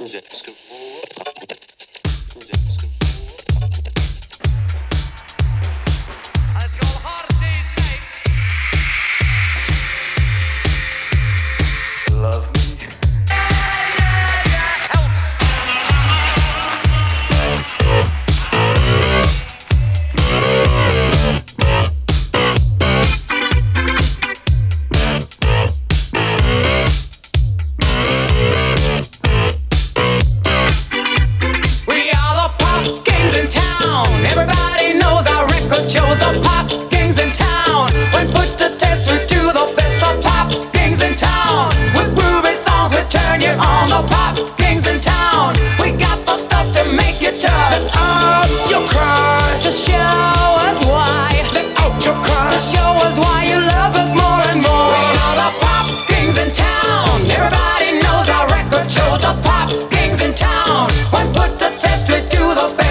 Vous êtes